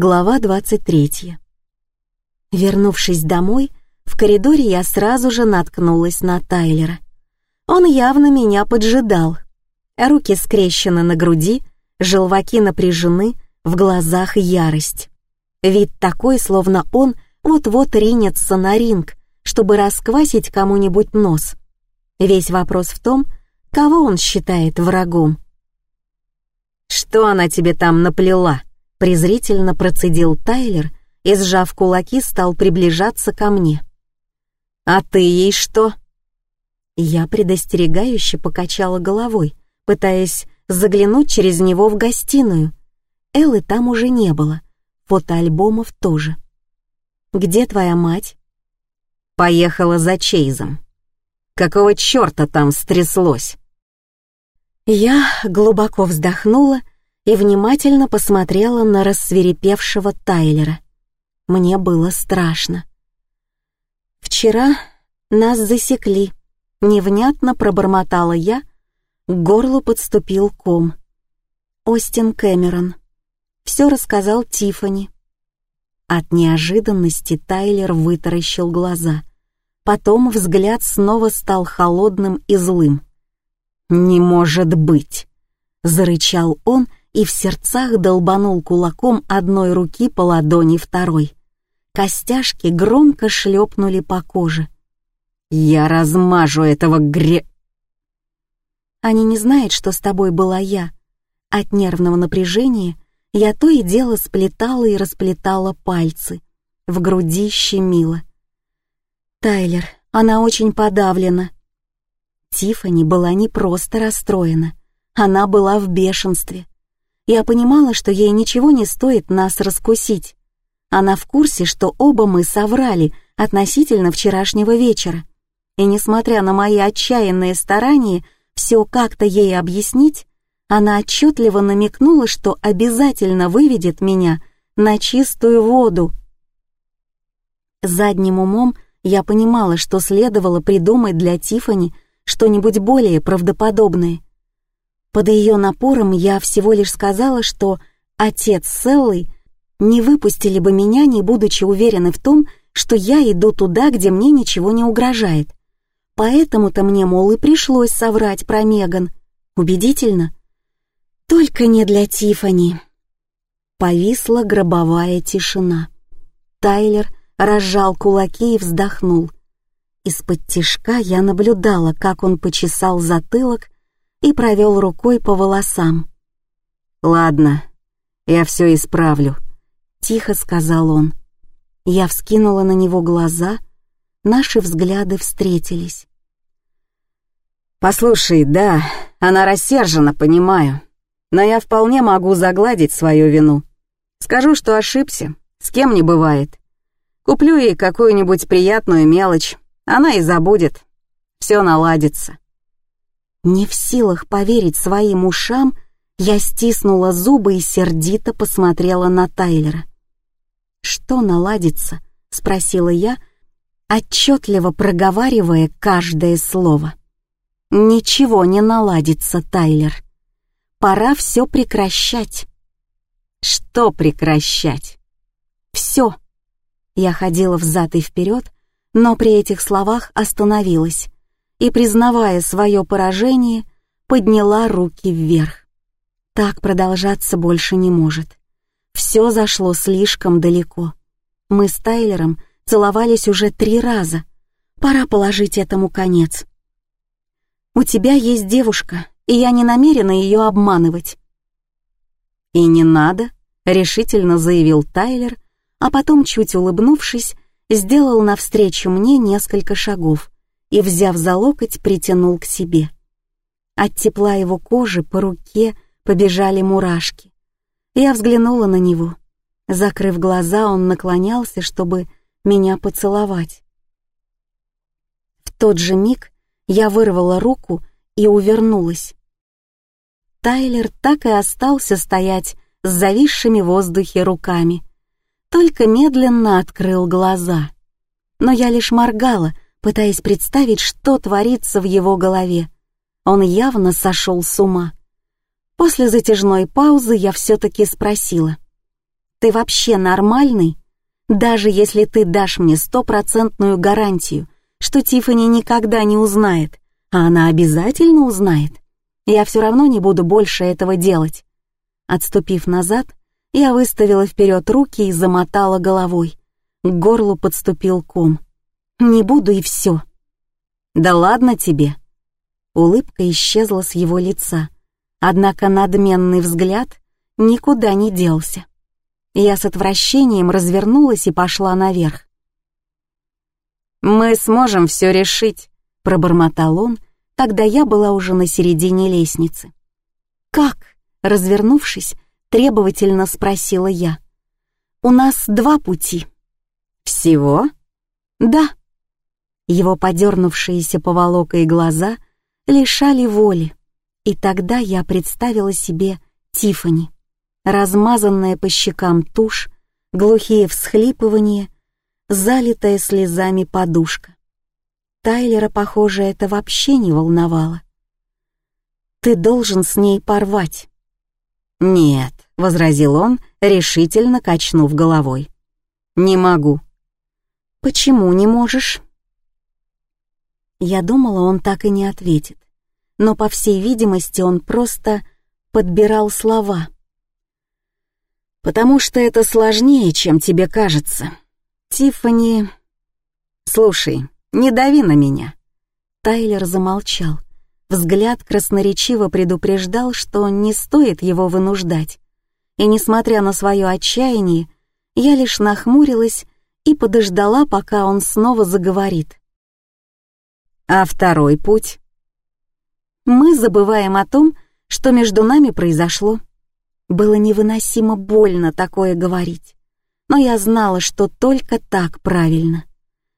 Глава 23. Вернувшись домой, в коридоре я сразу же наткнулась на Тайлера. Он явно меня поджидал. Руки скрещены на груди, желваки напряжены, в глазах ярость. Вид такой, словно он вот-вот ринется на ринг, чтобы расквасить кому-нибудь нос. Весь вопрос в том, кого он считает врагом. «Что она тебе там наплела?» Презрительно процедил Тайлер и, сжав кулаки, стал приближаться ко мне. «А ты ей что?» Я предостерегающе покачала головой, пытаясь заглянуть через него в гостиную. Эллы там уже не было, фотоальбомов тоже. «Где твоя мать?» «Поехала за Чейзом. Какого черта там стряслось?» Я глубоко вздохнула и внимательно посмотрела на рассверепевшего Тайлера. Мне было страшно. «Вчера нас засекли», — невнятно пробормотала я, к горлу подступил ком. Остин Кэмерон. Все рассказал Тифани. От неожиданности Тайлер вытаращил глаза. Потом взгляд снова стал холодным и злым. «Не может быть!» — зарычал он и в сердцах долбанул кулаком одной руки по ладони второй. Костяшки громко шлепнули по коже. «Я размажу этого гре...» Они не знают, что с тобой была я. От нервного напряжения я то и дело сплетала и расплетала пальцы. В груди щемило. Тайлер, она очень подавлена. Тифани была не просто расстроена, она была в бешенстве. Я понимала, что ей ничего не стоит нас раскусить. Она в курсе, что оба мы соврали относительно вчерашнего вечера. И несмотря на мои отчаянные старания все как-то ей объяснить, она отчетливо намекнула, что обязательно выведет меня на чистую воду. Задним умом я понимала, что следовало придумать для Тифани что-нибудь более правдоподобное. Под ее напором я всего лишь сказала, что отец с Эллой не выпустили бы меня, не будучи уверены в том, что я иду туда, где мне ничего не угрожает. Поэтому-то мне, мол, и пришлось соврать про Меган. Убедительно? Только не для Тифани. Повисла гробовая тишина. Тайлер разжал кулаки и вздохнул. Из-под тишка я наблюдала, как он почесал затылок и провел рукой по волосам. «Ладно, я все исправлю», — тихо сказал он. Я вскинула на него глаза, наши взгляды встретились. «Послушай, да, она рассержена, понимаю, но я вполне могу загладить свою вину. Скажу, что ошибся, с кем не бывает. Куплю ей какую-нибудь приятную мелочь, она и забудет. Все наладится». Не в силах поверить своим ушам, я стиснула зубы и сердито посмотрела на Тайлера. «Что наладится?» — спросила я, отчетливо проговаривая каждое слово. «Ничего не наладится, Тайлер. Пора все прекращать». «Что прекращать?» «Все». Я ходила взад и вперед, но при этих словах остановилась и, признавая свое поражение, подняла руки вверх. Так продолжаться больше не может. Все зашло слишком далеко. Мы с Тайлером целовались уже три раза. Пора положить этому конец. «У тебя есть девушка, и я не намерена ее обманывать». «И не надо», — решительно заявил Тайлер, а потом, чуть улыбнувшись, сделал навстречу мне несколько шагов, и, взяв за локоть, притянул к себе. От тепла его кожи по руке побежали мурашки. Я взглянула на него. Закрыв глаза, он наклонялся, чтобы меня поцеловать. В тот же миг я вырвала руку и увернулась. Тайлер так и остался стоять с зависшими в воздухе руками, только медленно открыл глаза. Но я лишь моргала, пытаясь представить, что творится в его голове. Он явно сошел с ума. После затяжной паузы я все-таки спросила. Ты вообще нормальный? Даже если ты дашь мне стопроцентную гарантию, что Тиффани никогда не узнает, а она обязательно узнает, я все равно не буду больше этого делать. Отступив назад, я выставила вперед руки и замотала головой. К горлу подступил ком. «Не буду и все». «Да ладно тебе». Улыбка исчезла с его лица, однако надменный взгляд никуда не делся. Я с отвращением развернулась и пошла наверх. «Мы сможем все решить», — пробормотал он, когда я была уже на середине лестницы. «Как?» — развернувшись, требовательно спросила я. «У нас два пути». «Всего?» «Да». Его подернувшиеся поволокой глаза лишали воли, и тогда я представила себе Тифани, размазанная по щекам тушь, глухие всхлипывания, залитая слезами подушка. Тайлера, похоже, это вообще не волновало. «Ты должен с ней порвать». «Нет», — возразил он, решительно качнув головой. «Не могу». «Почему не можешь?» Я думала, он так и не ответит, но, по всей видимости, он просто подбирал слова. «Потому что это сложнее, чем тебе кажется. Тиффани...» «Слушай, не дави на меня». Тайлер замолчал. Взгляд красноречиво предупреждал, что не стоит его вынуждать. И несмотря на свое отчаяние, я лишь нахмурилась и подождала, пока он снова заговорит. А второй путь? Мы забываем о том, что между нами произошло. Было невыносимо больно такое говорить, но я знала, что только так правильно.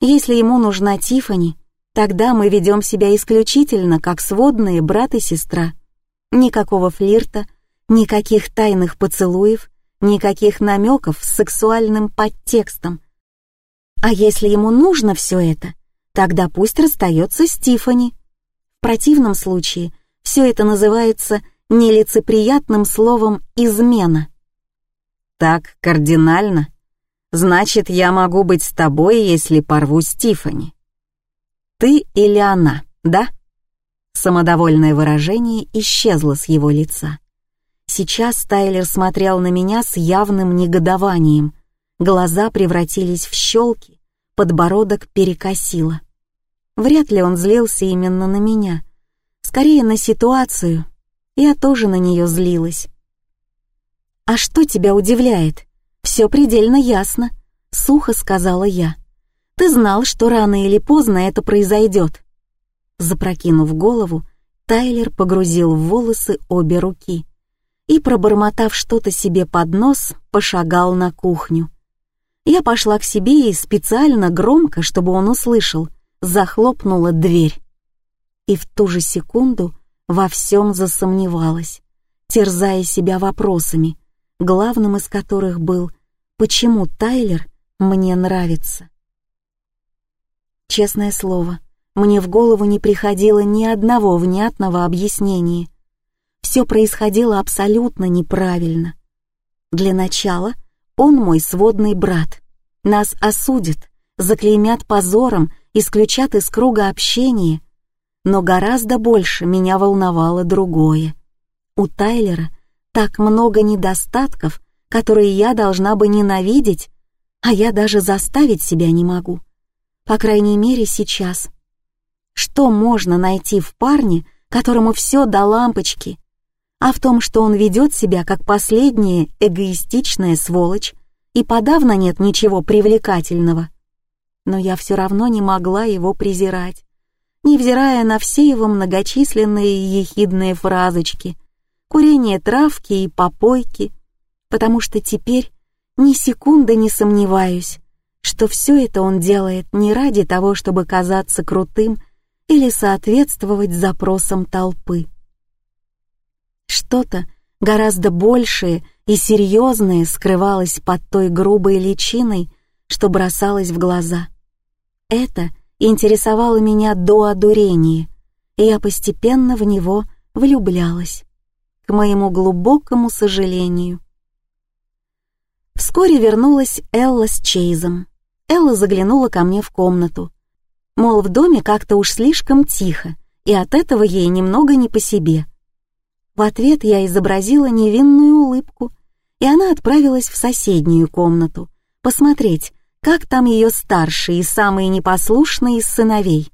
Если ему нужна Тифани, Тогда мы ведем себя исключительно как сводные брат и сестра. Никакого флирта, никаких тайных поцелуев, никаких намеков с сексуальным подтекстом. А если ему нужно все это, тогда пусть расстается с Тифани. В противном случае все это называется нелицеприятным словом «измена». Так кардинально? Значит, я могу быть с тобой, если порву с Тифани. «Ты или она, да?» Самодовольное выражение исчезло с его лица. Сейчас Тайлер смотрел на меня с явным негодованием. Глаза превратились в щелки, подбородок перекосило. Вряд ли он злился именно на меня. Скорее на ситуацию. Я тоже на нее злилась. «А что тебя удивляет? Все предельно ясно», — сухо сказала я. Ты знал, что рано или поздно это произойдет. Запрокинув голову, Тайлер погрузил в волосы обе руки и, пробормотав что-то себе под нос, пошагал на кухню. Я пошла к себе и специально громко, чтобы он услышал, захлопнула дверь. И в ту же секунду во всем засомневалась, терзая себя вопросами, главным из которых был «Почему Тайлер мне нравится?» Честное слово, мне в голову не приходило ни одного внятного объяснения. Все происходило абсолютно неправильно. Для начала, он мой сводный брат. Нас осудят, заклеймят позором, исключат из круга общения. Но гораздо больше меня волновало другое. У Тайлера так много недостатков, которые я должна бы ненавидеть, а я даже заставить себя не могу. По крайней мере, сейчас. Что можно найти в парне, которому все до лампочки, а в том, что он ведет себя как последняя эгоистичная сволочь, и подавно нет ничего привлекательного. Но я все равно не могла его презирать, невзирая на все его многочисленные ехидные фразочки, курение травки и попойки, потому что теперь ни секунды не сомневаюсь, что все это он делает не ради того, чтобы казаться крутым или соответствовать запросам толпы. Что-то гораздо большее и серьезное скрывалось под той грубой личиной, что бросалось в глаза. Это интересовало меня до одурения, и я постепенно в него влюблялась, к моему глубокому сожалению. Вскоре вернулась Элла с Чейзом. Элла заглянула ко мне в комнату. Мол, в доме как-то уж слишком тихо, и от этого ей немного не по себе. В ответ я изобразила невинную улыбку, и она отправилась в соседнюю комнату, посмотреть, как там ее старший и самый непослушный из сыновей.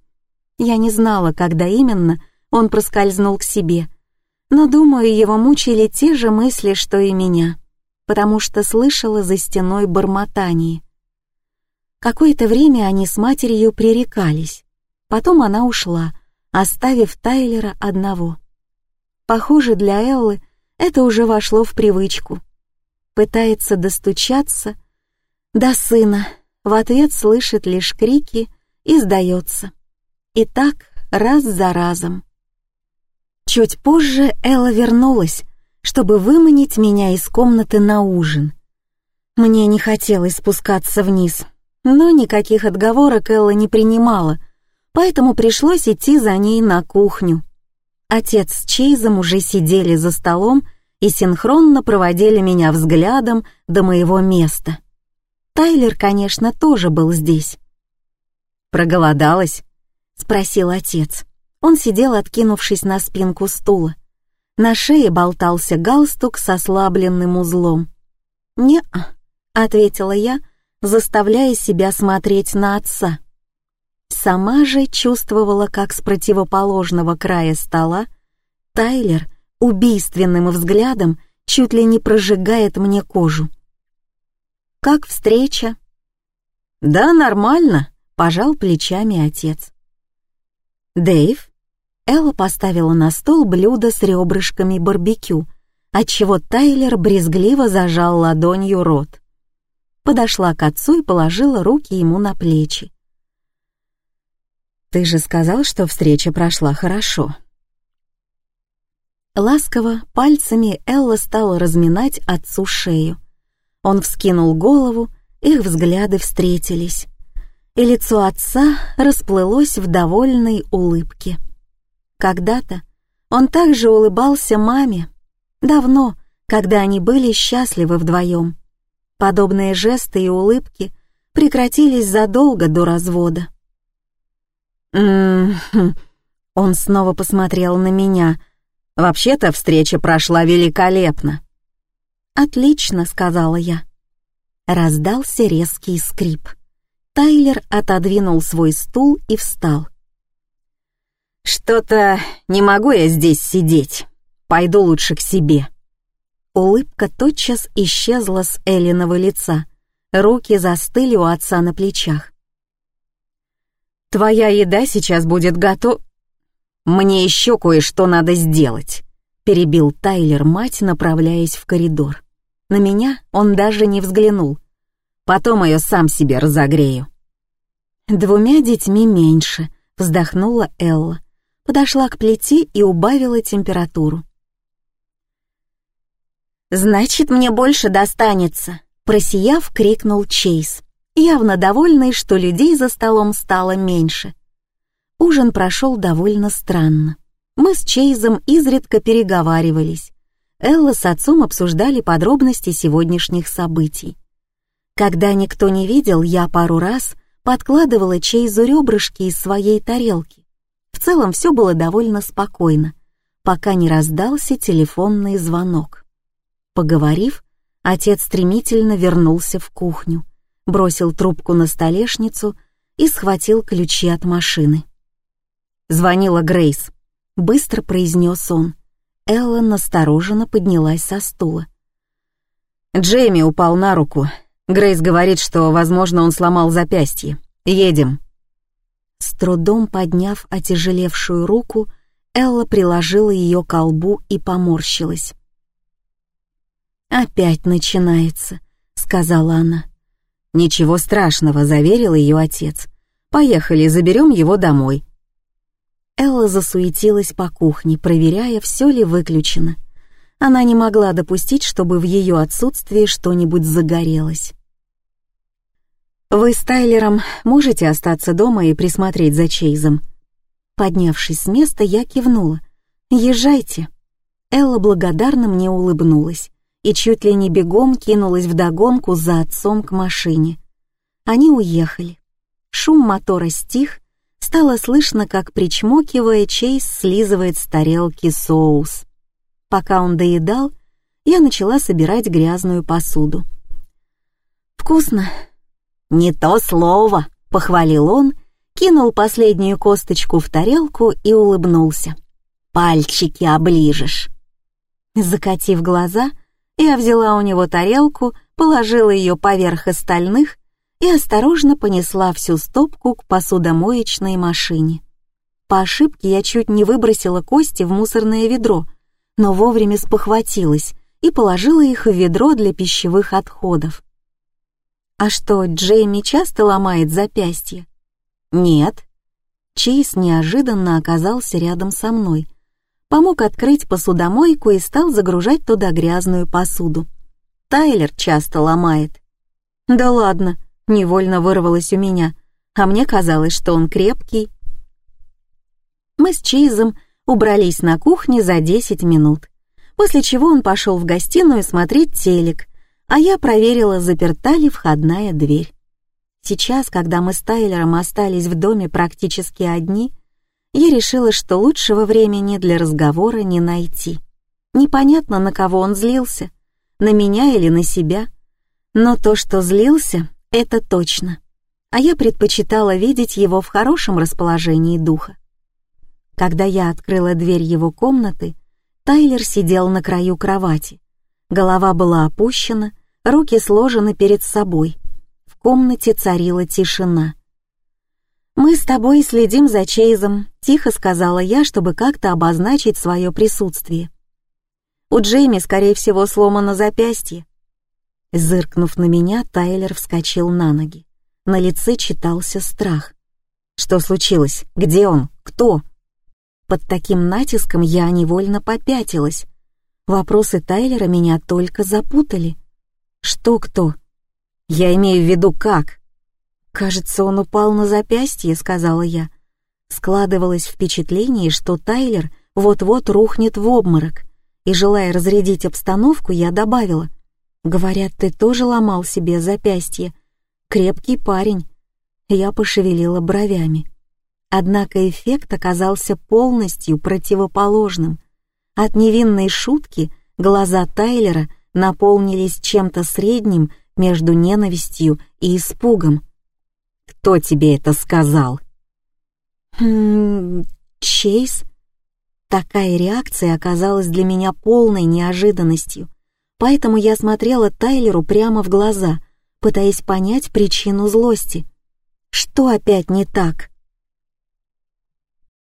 Я не знала, когда именно он проскользнул к себе, но, думаю, его мучили те же мысли, что и меня, потому что слышала за стеной бормотание. Какое-то время они с матерью пререкались, потом она ушла, оставив Тайлера одного. Похоже, для Эллы это уже вошло в привычку. Пытается достучаться до сына, в ответ слышит лишь крики и сдается. И так раз за разом. Чуть позже Элла вернулась, чтобы выманить меня из комнаты на ужин. Мне не хотелось спускаться вниз, но никаких отговорок Элла не принимала, поэтому пришлось идти за ней на кухню. Отец с Чейзом уже сидели за столом и синхронно проводили меня взглядом до моего места. Тайлер, конечно, тоже был здесь. «Проголодалась?» — спросил отец. Он сидел, откинувшись на спинку стула. На шее болтался галстук с ослабленным узлом. «Не-а», — ответила я, заставляя себя смотреть на отца. Сама же чувствовала, как с противоположного края стола Тайлер убийственным взглядом чуть ли не прожигает мне кожу. «Как встреча?» «Да, нормально», — пожал плечами отец. «Дэйв?» Элла поставила на стол блюдо с ребрышками барбекю, отчего Тайлер брезгливо зажал ладонью рот. Подошла к отцу и положила руки ему на плечи. «Ты же сказал, что встреча прошла хорошо». Ласково пальцами Элла стала разминать отцу шею. Он вскинул голову, их взгляды встретились, и лицо отца расплылось в довольной улыбке. Когда-то он также улыбался маме, давно, когда они были счастливы вдвоем. Подобные жесты и улыбки прекратились задолго до развода. Он снова посмотрел на меня. «Вообще-то встреча прошла великолепно». «Отлично», — сказала я. Раздался резкий скрип. Тайлер отодвинул свой стул и встал. «Что-то не могу я здесь сидеть. Пойду лучше к себе». Улыбка тотчас исчезла с Элиного лица. Руки застыли у отца на плечах. «Твоя еда сейчас будет готова...» «Мне еще кое-что надо сделать», — перебил Тайлер мать, направляясь в коридор. На меня он даже не взглянул. «Потом ее сам себе разогрею». «Двумя детьми меньше», — вздохнула Элла подошла к плите и убавила температуру. «Значит, мне больше достанется», — просияв, крикнул Чейз, явно довольный, что людей за столом стало меньше. Ужин прошел довольно странно. Мы с Чейзом изредка переговаривались. Элла с отцом обсуждали подробности сегодняшних событий. Когда никто не видел, я пару раз подкладывала Чейзу ребрышки из своей тарелки. В целом все было довольно спокойно, пока не раздался телефонный звонок. Поговорив, отец стремительно вернулся в кухню, бросил трубку на столешницу и схватил ключи от машины. Звонила Грейс. Быстро произнес он. Элла настороженно поднялась со стула. Джейми упал на руку. Грейс говорит, что, возможно, он сломал запястье. Едем. С трудом подняв отяжелевшую руку, Элла приложила ее к лбу и поморщилась. «Опять начинается», — сказала она. «Ничего страшного», — заверил ее отец. «Поехали, заберем его домой». Элла засуетилась по кухне, проверяя, все ли выключено. Она не могла допустить, чтобы в ее отсутствии что-нибудь загорелось. «Вы с Тайлером можете остаться дома и присмотреть за Чейзом?» Поднявшись с места, я кивнула. «Езжайте». Элла благодарно мне улыбнулась и чуть ли не бегом кинулась вдогонку за отцом к машине. Они уехали. Шум мотора стих, стало слышно, как, причмокивая, Чейз слизывает с тарелки соус. Пока он доедал, я начала собирать грязную посуду. «Вкусно!» «Не то слово!» — похвалил он, кинул последнюю косточку в тарелку и улыбнулся. «Пальчики оближешь!» Закатив глаза, я взяла у него тарелку, положила ее поверх остальных и осторожно понесла всю стопку к посудомоечной машине. По ошибке я чуть не выбросила кости в мусорное ведро, но вовремя спохватилась и положила их в ведро для пищевых отходов. А что, Джейми часто ломает запястье? Нет. Чейз неожиданно оказался рядом со мной, помог открыть посудомойку и стал загружать туда грязную посуду. Тайлер часто ломает. Да ладно, невольно вырвалось у меня, а мне казалось, что он крепкий. Мы с Чейзом убрались на кухне за 10 минут, после чего он пошел в гостиную смотреть телек, а я проверила, заперта ли входная дверь. Сейчас, когда мы с Тайлером остались в доме практически одни, я решила, что лучшего времени для разговора не найти. Непонятно, на кого он злился, на меня или на себя, но то, что злился, это точно. А я предпочитала видеть его в хорошем расположении духа. Когда я открыла дверь его комнаты, Тайлер сидел на краю кровати. Голова была опущена, руки сложены перед собой. В комнате царила тишина. «Мы с тобой следим за Чейзом», — тихо сказала я, чтобы как-то обозначить свое присутствие. «У Джейми, скорее всего, сломано запястье». Зыркнув на меня, Тайлер вскочил на ноги. На лице читался страх. «Что случилось? Где он? Кто?» Под таким натиском я невольно попятилась. Вопросы Тайлера меня только запутали. «Что кто?» «Я имею в виду как?» «Кажется, он упал на запястье», — сказала я. Складывалось впечатление, что Тайлер вот-вот рухнет в обморок, и, желая разрядить обстановку, я добавила. «Говорят, ты тоже ломал себе запястье. Крепкий парень». Я пошевелила бровями. Однако эффект оказался полностью противоположным. От невинной шутки глаза Тайлера наполнились чем-то средним между ненавистью и испугом. Кто тебе это сказал?» «Хм... Чейз?» Такая реакция оказалась для меня полной неожиданностью, поэтому я смотрела Тайлеру прямо в глаза, пытаясь понять причину злости. Что опять не так?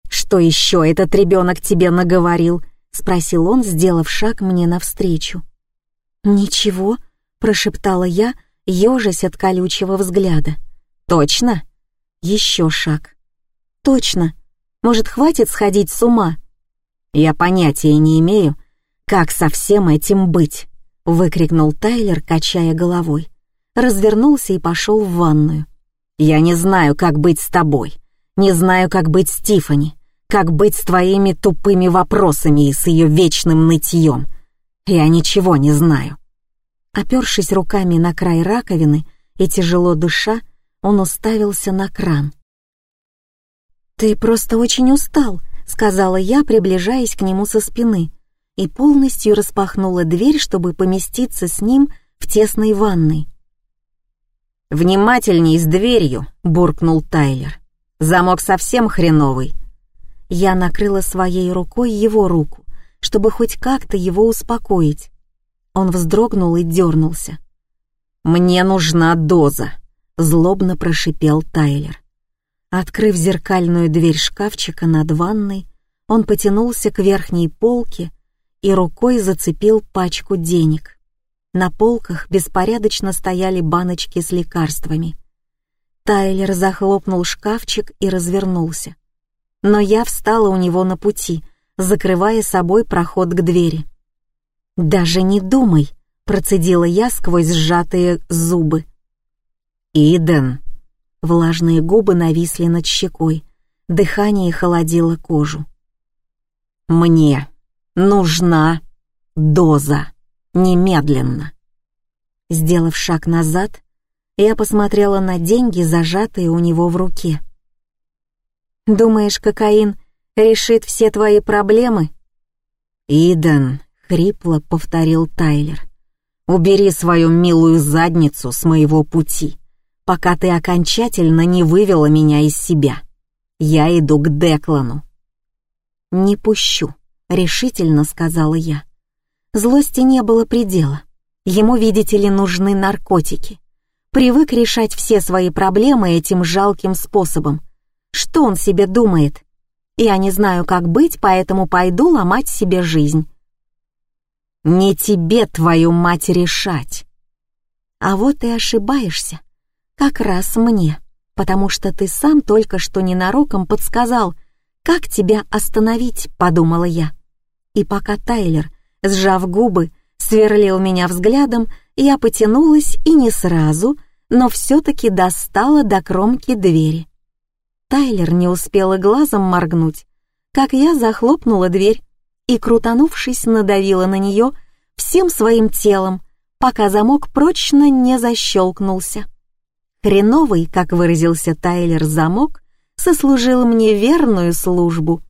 «Что еще этот ребенок тебе наговорил?» — спросил он, сделав шаг мне навстречу. «Ничего», — прошептала я, ежась от колючего взгляда. «Точно?» Еще шаг. «Точно. Может, хватит сходить с ума?» «Я понятия не имею, как со всем этим быть», — выкрикнул Тайлер, качая головой. Развернулся и пошел в ванную. «Я не знаю, как быть с тобой. Не знаю, как быть с Тифани, как быть с твоими тупыми вопросами и с ее вечным нытьем. Я ничего не знаю». Опершись руками на край раковины и тяжело дыша, он уставился на кран. «Ты просто очень устал», — сказала я, приближаясь к нему со спины, и полностью распахнула дверь, чтобы поместиться с ним в тесной ванной. «Внимательней с дверью», — буркнул Тайлер. «Замок совсем хреновый». Я накрыла своей рукой его руку, чтобы хоть как-то его успокоить. Он вздрогнул и дернулся. «Мне нужна доза», злобно прошипел Тайлер. Открыв зеркальную дверь шкафчика над ванной, он потянулся к верхней полке и рукой зацепил пачку денег. На полках беспорядочно стояли баночки с лекарствами. Тайлер захлопнул шкафчик и развернулся. Но я встала у него на пути, закрывая собой проход к двери. «Даже не думай», — процедила я сквозь сжатые зубы. «Иден!» Влажные губы нависли над щекой, дыхание холодило кожу. «Мне нужна доза!» Немедленно. Сделав шаг назад, я посмотрела на деньги, зажатые у него в руке. «Думаешь, кокаин решит все твои проблемы?» «Иден», — хрипло повторил Тайлер, — «убери свою милую задницу с моего пути, пока ты окончательно не вывела меня из себя. Я иду к Деклану». «Не пущу», — решительно сказала я. Злости не было предела. Ему, видите ли, нужны наркотики. Привык решать все свои проблемы этим жалким способом. Что он себе думает? Я не знаю, как быть, поэтому пойду ломать себе жизнь. Не тебе, твою мать, решать. А вот и ошибаешься. Как раз мне, потому что ты сам только что ненароком подсказал, как тебя остановить, подумала я. И пока Тайлер, сжав губы, сверлил меня взглядом, я потянулась и не сразу, но все-таки достала до кромки двери. Тайлер не успела глазом моргнуть, как я захлопнула дверь и, крутанувшись, надавила на нее всем своим телом, пока замок прочно не защелкнулся. Хреновый, как выразился Тайлер, замок сослужил мне верную службу —